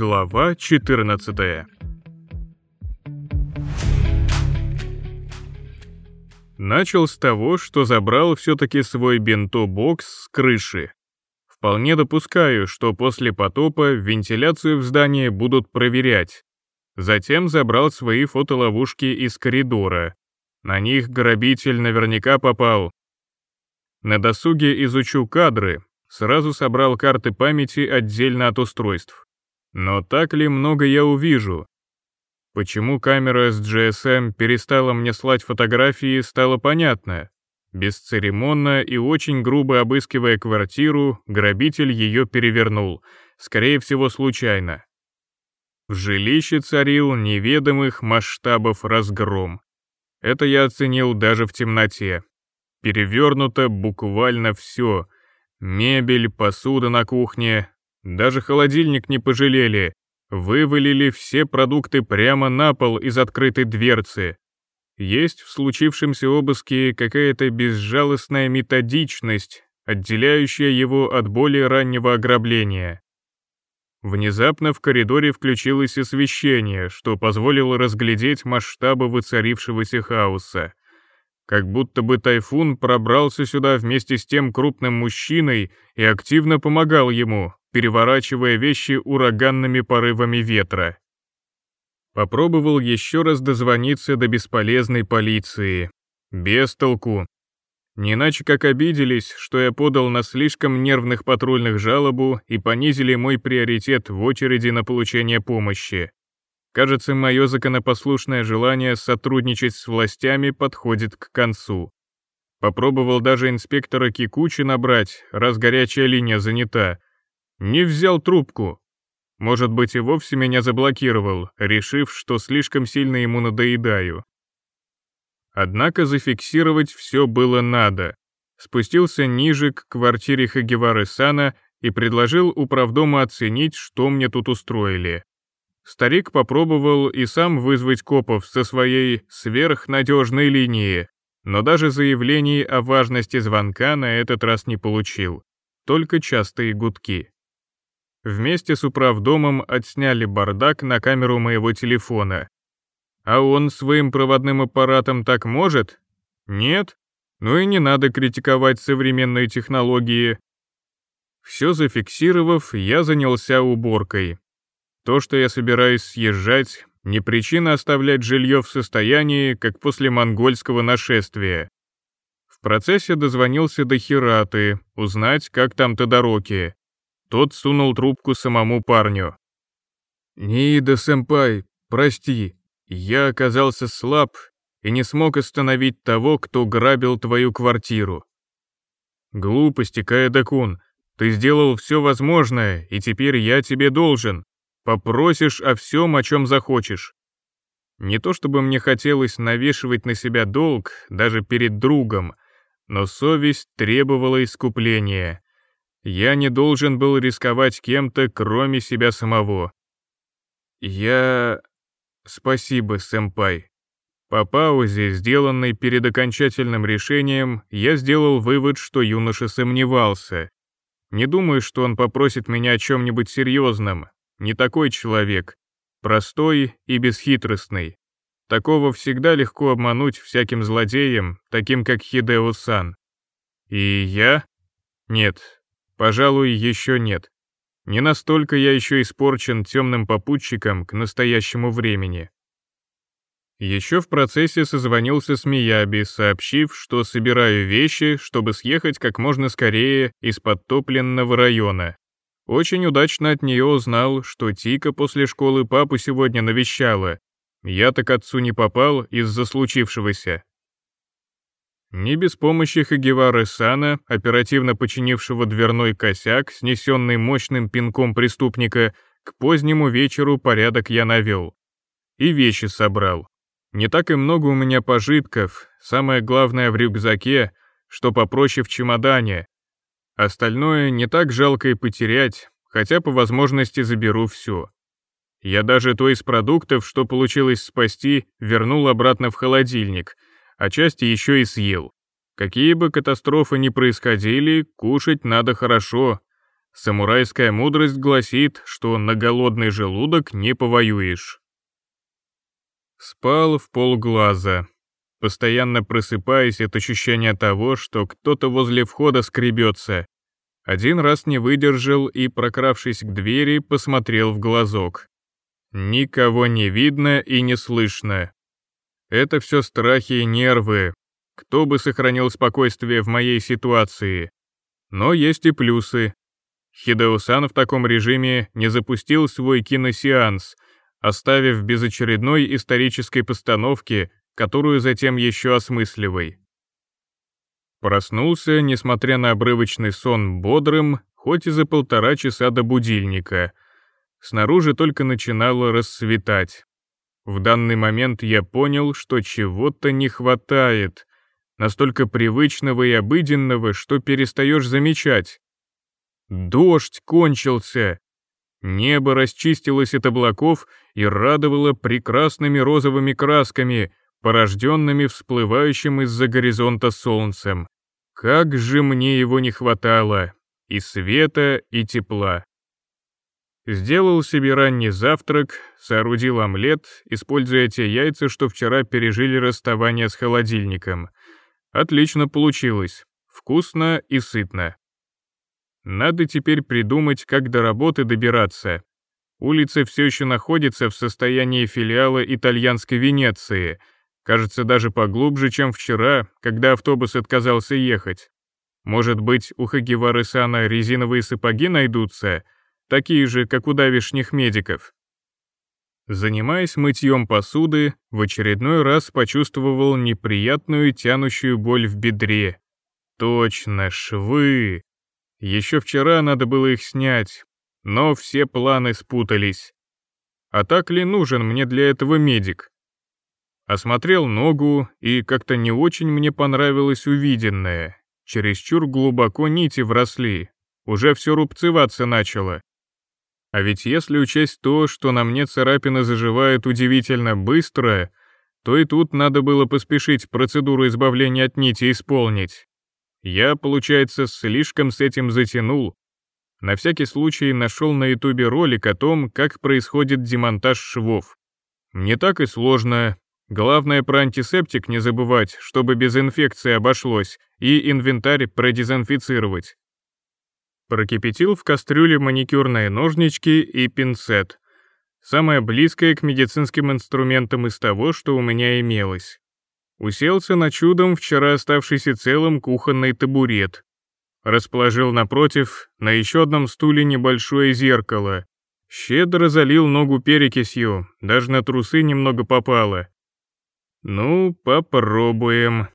Глава 14 Начал с того, что забрал все-таки свой бенто-бокс с крыши. Вполне допускаю, что после потопа вентиляцию в здании будут проверять. Затем забрал свои фотоловушки из коридора. На них грабитель наверняка попал. На досуге изучу кадры, сразу собрал карты памяти отдельно от устройств. Но так ли много я увижу? Почему камера с GSM перестала мне слать фотографии, стало понятно. Бесцеремонно и очень грубо обыскивая квартиру, грабитель ее перевернул, скорее всего, случайно. В жилище царил неведомых масштабов разгром. Это я оценил даже в темноте. Перевернуто буквально все. Мебель, посуда на кухне, даже холодильник не пожалели. Вывалили все продукты прямо на пол из открытой дверцы. Есть в случившемся обыске какая-то безжалостная методичность, отделяющая его от более раннего ограбления. Внезапно в коридоре включилось освещение, что позволило разглядеть масштабы воцарившегося хаоса как будто бы тайфун пробрался сюда вместе с тем крупным мужчиной и активно помогал ему, переворачивая вещи ураганными порывами ветра. Попробовал еще раз дозвониться до бесполезной полиции. Без толку. Не иначе как обиделись, что я подал на слишком нервных патрульных жалобу и понизили мой приоритет в очереди на получение помощи. Кажется, мое законопослушное желание сотрудничать с властями подходит к концу. Попробовал даже инспектора Кикучи набрать, раз горячая линия занята. Не взял трубку. Может быть, и вовсе меня заблокировал, решив, что слишком сильно ему надоедаю. Однако зафиксировать все было надо. Спустился ниже к квартире Хагевары Сана и предложил управдому оценить, что мне тут устроили. Старик попробовал и сам вызвать копов со своей сверхнадежной линии, но даже заявлений о важности звонка на этот раз не получил, только частые гудки. Вместе с управдомом отсняли бардак на камеру моего телефона. А он своим проводным аппаратом так может? Нет? Ну и не надо критиковать современные технологии. Все зафиксировав, я занялся уборкой, то, что я собираюсь съезжать, не причина оставлять жилье в состоянии, как после монгольского нашествия. В процессе дозвонился до Хираты, узнать, как там Тодороки. Тот сунул трубку самому парню. «Ниида-сэмпай, прости, я оказался слаб и не смог остановить того, кто грабил твою квартиру». «Глупости, Каэдакун, ты сделал все возможное, и теперь я тебе должен. Попросишь о всем, о чем захочешь. Не то чтобы мне хотелось навешивать на себя долг даже перед другом, но совесть требовала искупления. Я не должен был рисковать кем-то, кроме себя самого. Я... Спасибо, сэмпай. По паузе, сделанной перед окончательным решением, я сделал вывод, что юноша сомневался. Не думаю, что он попросит меня о чем-нибудь серьезном, не такой человек, простой и бесхитростный. Такого всегда легко обмануть всяким злодеем, таким как Хидео-сан. И я? Нет, пожалуй, еще нет. Не настолько я еще испорчен темным попутчиком к настоящему времени. Еще в процессе созвонился с Мияби, сообщив, что собираю вещи, чтобы съехать как можно скорее из подтопленного района. Очень удачно от нее узнал, что Тика после школы папу сегодня навещала. Я так отцу не попал из-за случившегося. Не без помощи Хагевары Сана, оперативно починившего дверной косяк, снесенный мощным пинком преступника, к позднему вечеру порядок я навел. И вещи собрал. Не так и много у меня пожитков, самое главное в рюкзаке, что попроще в чемодане, Остальное не так жалко и потерять, хотя по возможности заберу все. Я даже то из продуктов, что получилось спасти, вернул обратно в холодильник, а часть еще и съел. Какие бы катастрофы ни происходили, кушать надо хорошо. Самурайская мудрость гласит, что на голодный желудок не повоюешь. Спал в полглаза постоянно просыпаясь от ощущения того, что кто-то возле входа скребется. Один раз не выдержал и, прокравшись к двери, посмотрел в глазок. Никого не видно и не слышно. Это все страхи и нервы. Кто бы сохранил спокойствие в моей ситуации? Но есть и плюсы. Хидеусан в таком режиме не запустил свой киносеанс, оставив без очередной исторической постановки которую затем еще осмысливай. Проснулся, несмотря на обрывочный сон, бодрым, хоть и за полтора часа до будильника. Снаружи только начинало рассветать. В данный момент я понял, что чего-то не хватает, настолько привычного и обыденного, что перестаешь замечать. Дождь кончился. Небо расчистилось от облаков и радовало прекрасными розовыми красками, порожденными всплывающим из-за горизонта солнцем. Как же мне его не хватало! И света, и тепла. Сделал себе ранний завтрак, соорудил омлет, используя те яйца, что вчера пережили расставание с холодильником. Отлично получилось. Вкусно и сытно. Надо теперь придумать, как до работы добираться. Улица все еще находится в состоянии филиала итальянской Венеции — Кажется, даже поглубже, чем вчера, когда автобус отказался ехать. Может быть, у Хагивары Сана резиновые сапоги найдутся, такие же, как у давишних медиков. Занимаясь мытьем посуды, в очередной раз почувствовал неприятную тянущую боль в бедре. Точно, швы. Еще вчера надо было их снять, но все планы спутались. А так ли нужен мне для этого медик? Осмотрел ногу, и как-то не очень мне понравилось увиденное. Чересчур глубоко нити вросли, уже все рубцеваться начало. А ведь если учесть то, что на мне царапина заживает удивительно быстро, то и тут надо было поспешить процедуру избавления от нити исполнить. Я, получается, слишком с этим затянул. На всякий случай нашел на ютубе ролик о том, как происходит демонтаж швов. Не так и сложно, Главное про антисептик не забывать, чтобы без инфекции обошлось, и инвентарь продезинфицировать. Прокипятил в кастрюле маникюрные ножнички и пинцет. Самое близкое к медицинским инструментам из того, что у меня имелось. Уселся на чудом вчера оставшийся целым кухонный табурет. Расположил напротив, на еще одном стуле небольшое зеркало. Щедро залил ногу перекисью, даже на трусы немного попало. «Ну, попробуем».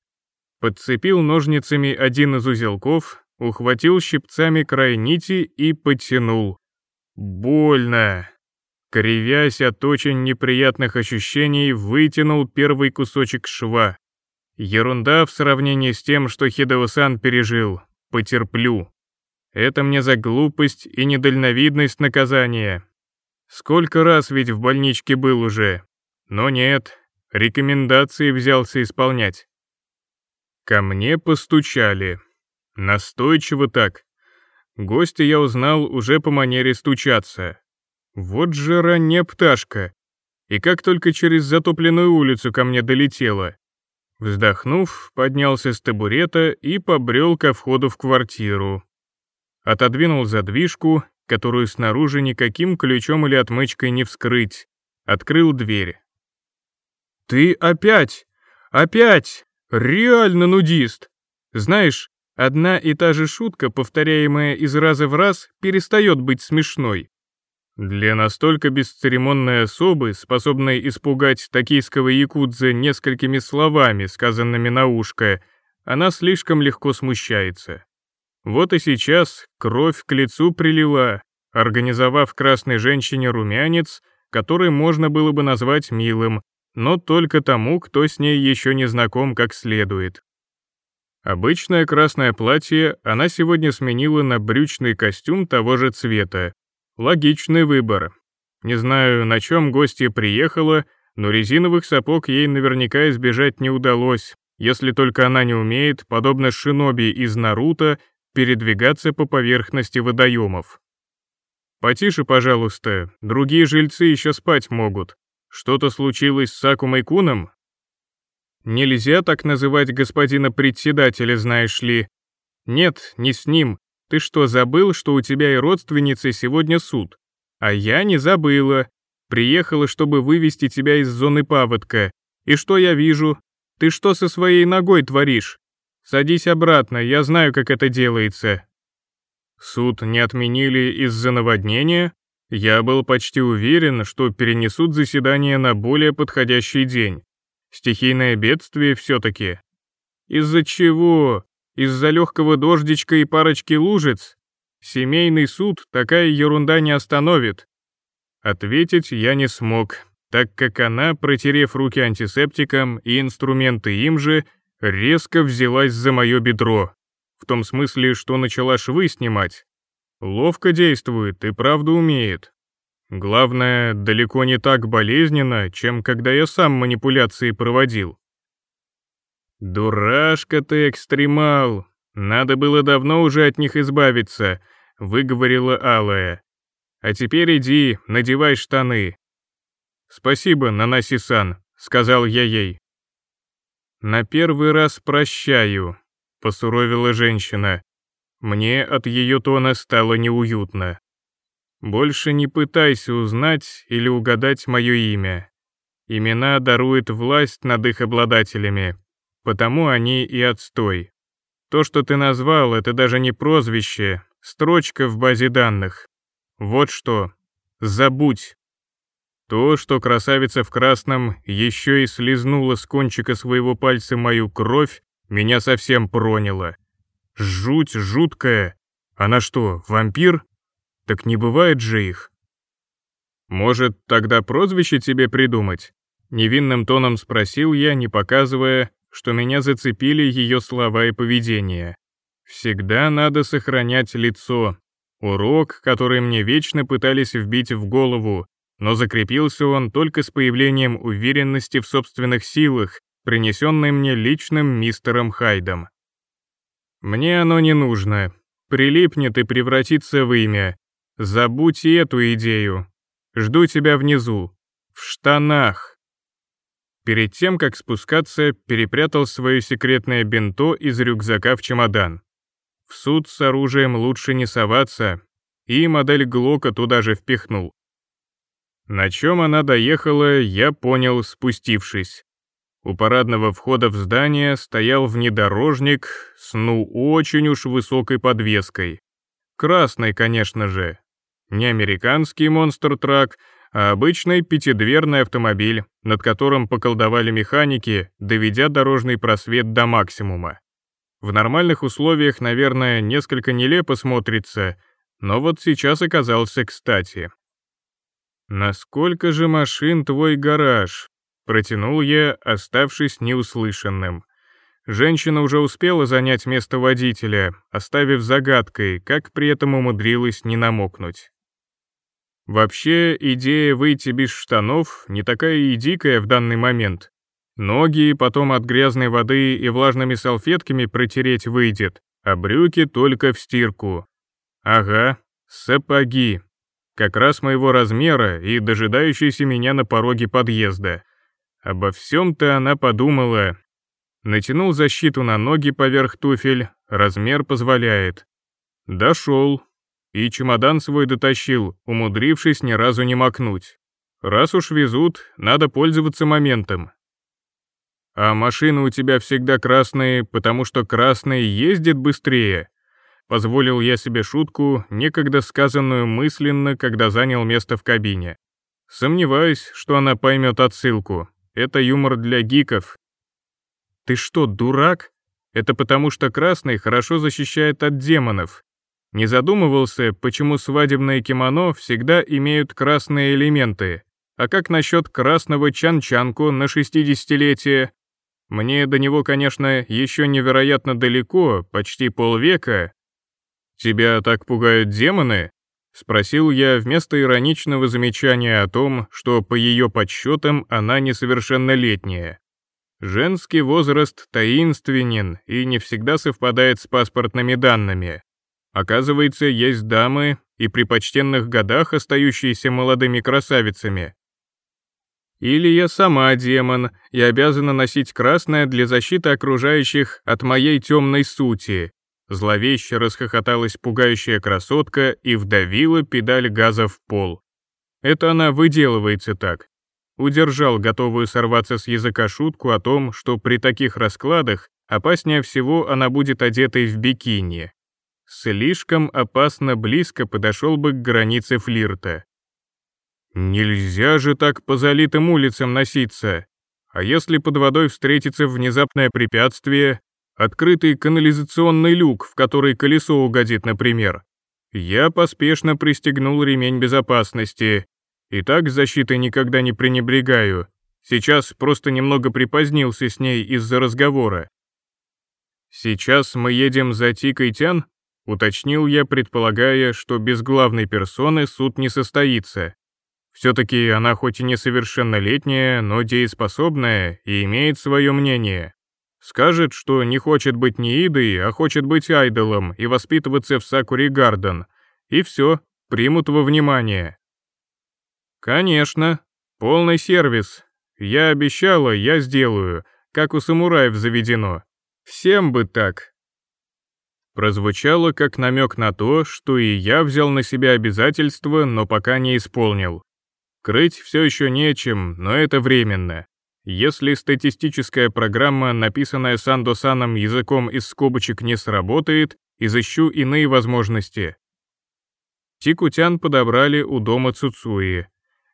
Подцепил ножницами один из узелков, ухватил щипцами край нити и потянул. «Больно!» Кривясь от очень неприятных ощущений, вытянул первый кусочек шва. Ерунда в сравнении с тем, что Хидеосан пережил. Потерплю. Это мне за глупость и недальновидность наказания. Сколько раз ведь в больничке был уже. Но нет, рекомендации взялся исполнять. Ко мне постучали. Настойчиво так. Гостя я узнал уже по манере стучаться. Вот же ранняя пташка. И как только через затопленную улицу ко мне долетела. Вздохнув, поднялся с табурета и побрел ко входу в квартиру. Отодвинул задвижку, которую снаружи никаким ключом или отмычкой не вскрыть. Открыл дверь. «Ты опять! Опять! Реально нудист!» Знаешь, одна и та же шутка, повторяемая из раза в раз, перестает быть смешной. Для настолько бесцеремонной особы, способной испугать токийского якудза несколькими словами, сказанными на ушко, она слишком легко смущается. Вот и сейчас кровь к лицу прилила, организовав красной женщине румянец, который можно было бы назвать милым, но только тому, кто с ней еще не знаком как следует. Обычное красное платье она сегодня сменила на брючный костюм того же цвета. Логичный выбор. Не знаю, на чем гостья приехала, но резиновых сапог ей наверняка избежать не удалось, если только она не умеет, подобно шиноби из Наруто, передвигаться по поверхности водоемов. «Потише, пожалуйста, другие жильцы еще спать могут», что-то случилось с Сакумой Куном? Нельзя так называть господина председателя, знаешь ли. Нет, не с ним. Ты что, забыл, что у тебя и родственницы сегодня суд? А я не забыла. Приехала, чтобы вывести тебя из зоны паводка. И что я вижу? Ты что со своей ногой творишь? Садись обратно, я знаю, как это делается. Суд не отменили из-за наводнения? Я был почти уверен, что перенесут заседание на более подходящий день. Стихийное бедствие все-таки. Из-за чего? Из-за легкого дождичка и парочки лужиц? Семейный суд такая ерунда не остановит. Ответить я не смог, так как она, протерев руки антисептиком и инструменты им же, резко взялась за мое бедро. В том смысле, что начала швы снимать. Ловко действует и правда умеет. Главное, далеко не так болезненно, чем когда я сам манипуляции проводил. «Дурашка ты, экстремал! Надо было давно уже от них избавиться», — выговорила Алая. «А теперь иди, надевай штаны». «Спасибо, Нанаси-сан», — сказал я ей. «На первый раз прощаю», — посуровила женщина. Мне от ее тона стало неуютно. «Больше не пытайся узнать или угадать мое имя. Имена дарует власть над их обладателями, потому они и отстой. То, что ты назвал, это даже не прозвище, строчка в базе данных. Вот что. Забудь». То, что красавица в красном еще и слезнула с кончика своего пальца мою кровь, меня совсем проняло. Жуть жуткая. Она что, вампир? Так не бывает же их. Может, тогда прозвище тебе придумать? Невинным тоном спросил я, не показывая, что меня зацепили ее слова и поведение. Всегда надо сохранять лицо. Урок, который мне вечно пытались вбить в голову, но закрепился он только с появлением уверенности в собственных силах, принесенной мне личным мистером Хайдом. Мне оно не нужно. Прилипнет и превратится в имя. Забудь и эту идею. Жду тебя внизу. В штанах. Перед тем, как спускаться, перепрятал свое секретное бинто из рюкзака в чемодан. В суд с оружием лучше не соваться, и модель Глока туда же впихнул. На чем она доехала, я понял, спустившись. У парадного входа в здание стоял внедорожник с ну очень уж высокой подвеской. Красный, конечно же. Не американский монстр-трак, а обычный пятидверный автомобиль, над которым поколдовали механики, доведя дорожный просвет до максимума. В нормальных условиях, наверное, несколько нелепо смотрится, но вот сейчас оказался кстати. «Насколько же машин твой гараж?» Протянул я, оставшись неуслышанным. Женщина уже успела занять место водителя, оставив загадкой, как при этом умудрилась не намокнуть. Вообще, идея выйти без штанов не такая и дикая в данный момент. Ноги потом от грязной воды и влажными салфетками протереть выйдет, а брюки только в стирку. Ага, сапоги. Как раз моего размера и дожидающиеся меня на пороге подъезда. Обо всем-то она подумала. Натянул защиту на ноги поверх туфель, размер позволяет. Дошел. И чемодан свой дотащил, умудрившись ни разу не макнуть. Раз уж везут, надо пользоваться моментом. А машина у тебя всегда красная, потому что красный ездит быстрее. Позволил я себе шутку, некогда сказанную мысленно, когда занял место в кабине. Сомневаюсь, что она поймет отсылку. Это юмор для гиков. Ты что, дурак? Это потому, что красный хорошо защищает от демонов. Не задумывался, почему свадебные кимоно всегда имеют красные элементы. А как насчет красного чан-чанку на 60-летие? Мне до него, конечно, еще невероятно далеко, почти полвека. Тебя так пугают демоны? — спросил я вместо ироничного замечания о том, что по ее подсчетам она несовершеннолетняя. Женский возраст таинственен и не всегда совпадает с паспортными данными. Оказывается, есть дамы и при почтенных годах остающиеся молодыми красавицами. Или я сама демон и обязана носить красное для защиты окружающих от моей темной сути, Зловеще расхохоталась пугающая красотка и вдавила педаль газа в пол. Это она выделывается так. Удержал готовую сорваться с языка шутку о том, что при таких раскладах опаснее всего она будет одетой в бикини. Слишком опасно близко подошел бы к границе флирта. «Нельзя же так по залитым улицам носиться!» А если под водой встретится внезапное препятствие, открытый канализационный люк, в который колесо угодит, например. Я поспешно пристегнул ремень безопасности. И так защиты никогда не пренебрегаю. Сейчас просто немного припозднился с ней из-за разговора. «Сейчас мы едем за Тикой Тян?» — уточнил я, предполагая, что без главной персоны суд не состоится. Все-таки она хоть и несовершеннолетняя, но дееспособная и имеет свое мнение. Скажет, что не хочет быть не а хочет быть айдолом и воспитываться в Сакури Гарден. И все, примут во внимание. Конечно, полный сервис. Я обещала, я сделаю, как у самураев заведено. Всем бы так. Прозвучало как намек на то, что и я взял на себя обязательства, но пока не исполнил. Крыть все еще нечем, но это временно. Если статистическая программа, написанная Сандосаном языком из скобочек, не сработает, изыщу иные возможности. Тикутян подобрали у дома Цуцуи.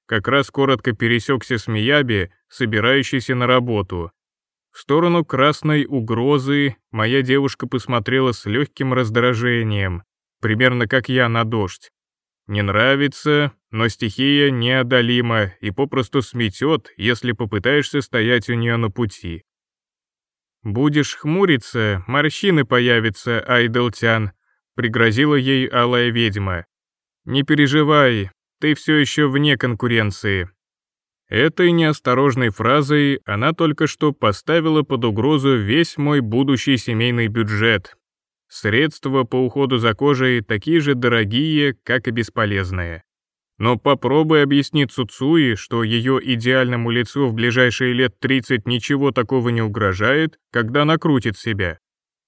Как раз коротко пересекся с Мияби, собирающийся на работу. В сторону красной угрозы моя девушка посмотрела с легким раздражением, примерно как я на дождь. Не нравится, но стихия неодолима и попросту сметет, если попытаешься стоять у нее на пути. «Будешь хмуриться, морщины появятся, айдолтян», — пригрозила ей алая ведьма. «Не переживай, ты все еще вне конкуренции». Этой неосторожной фразой она только что поставила под угрозу весь мой будущий семейный бюджет, Средства по уходу за кожей такие же дорогие, как и бесполезные. Но попробуй объяснить Цуцуи, что ее идеальному лицу в ближайшие лет 30 ничего такого не угрожает, когда накрутит себя.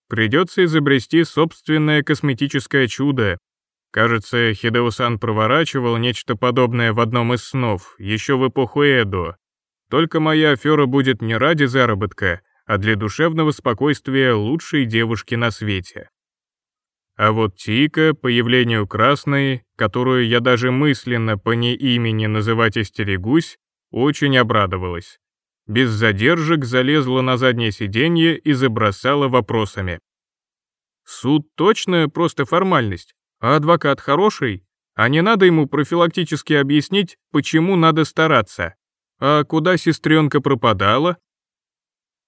Придется изобрести собственное косметическое чудо. Кажется, Хидеусан проворачивал нечто подобное в одном из снов, еще в эпоху Эдо. Только моя афера будет не ради заработка, а для душевного спокойствия лучшей девушки на свете. А вот Тика, появлению красной, которую я даже мысленно по неимени называть истерегусь, очень обрадовалась. Без задержек залезла на заднее сиденье и забросала вопросами. «Суд точно просто формальность, а адвокат хороший, а не надо ему профилактически объяснить, почему надо стараться. А куда сестренка пропадала,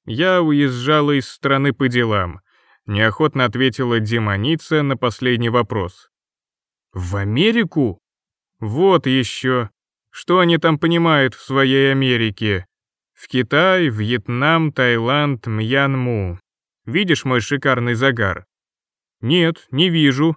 «Я уезжала из страны по делам», — неохотно ответила демоница на последний вопрос. «В Америку?» «Вот еще. Что они там понимают в своей Америке?» «В Китай, Вьетнам, Таиланд, Мьянму. Видишь мой шикарный загар?» «Нет, не вижу».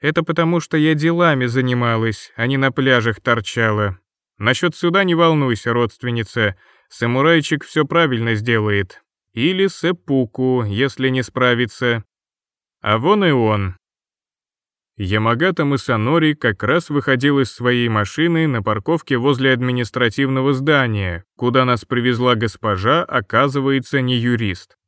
«Это потому, что я делами занималась, а не на пляжах торчала. Насчет сюда не волнуйся, родственница. Самурайчик все правильно сделает. Или сэпуку, если не справится. А вон и он. Ямагата Мысанори как раз выходил из своей машины на парковке возле административного здания, куда нас привезла госпожа, оказывается, не юрист.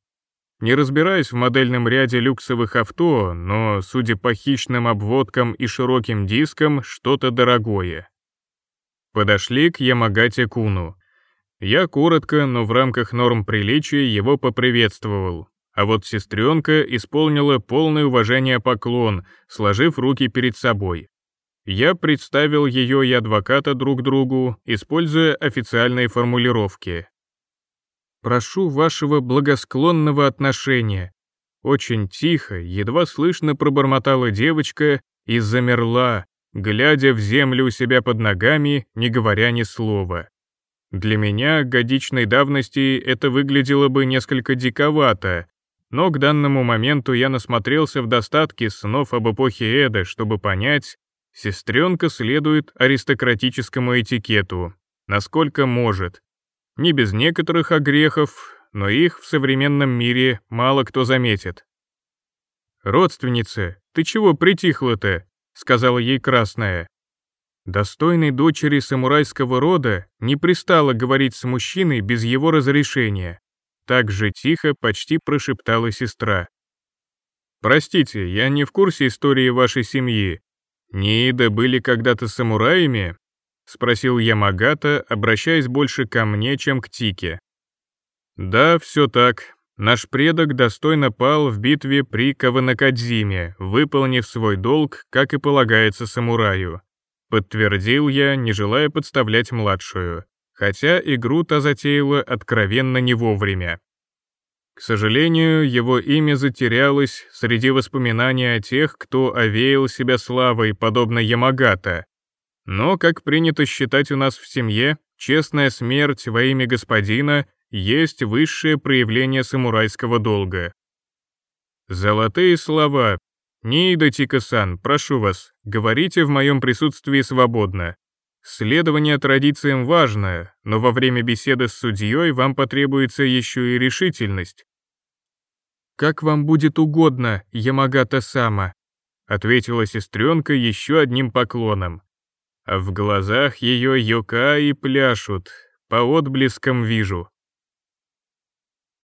Не разбираясь в модельном ряде люксовых авто, но, судя по хищным обводкам и широким дискам, что-то дорогое. Подошли к Ямагате Куну. Я коротко, но в рамках норм приличия его поприветствовал, а вот сестренка исполнила полное уважение поклон, сложив руки перед собой. Я представил ее и адвоката друг другу, используя официальные формулировки. «Прошу вашего благосклонного отношения», очень тихо, едва слышно пробормотала девочка и замерла, глядя в землю у себя под ногами, не говоря ни слова. Для меня годичной давности это выглядело бы несколько диковато, но к данному моменту я насмотрелся в достатке снов об эпохе Эда, чтобы понять, сестренка следует аристократическому этикету, насколько может. Не без некоторых огрехов, но их в современном мире мало кто заметит. «Родственница, ты чего притихла-то?» — сказала ей красная. Достойной дочери самурайского рода не пристало говорить с мужчиной без его разрешения. Так же тихо почти прошептала сестра. «Простите, я не в курсе истории вашей семьи. Неида были когда-то самураями?» — спросил Ямагата, обращаясь больше ко мне, чем к Тике. «Да, все так. Наш предок достойно пал в битве при Каванакадзиме, выполнив свой долг, как и полагается самураю», Подтвердил я, не желая подставлять младшую, хотя игру та затеяла откровенно не вовремя. К сожалению, его имя затерялось среди воспоминаний о тех, кто овеял себя славой, подобно Ямагата. Но, как принято считать у нас в семье, честная смерть во имя господина есть высшее проявление самурайского долга. Золотые слова, «Ниида Тикасан, прошу вас, говорите в моем присутствии свободно. Следование традициям важное, но во время беседы с судьей вам потребуется еще и решительность». «Как вам будет угодно, Ямагата-сама», — ответила сестренка еще одним поклоном. А в глазах ее йока и пляшут, по отблескам вижу.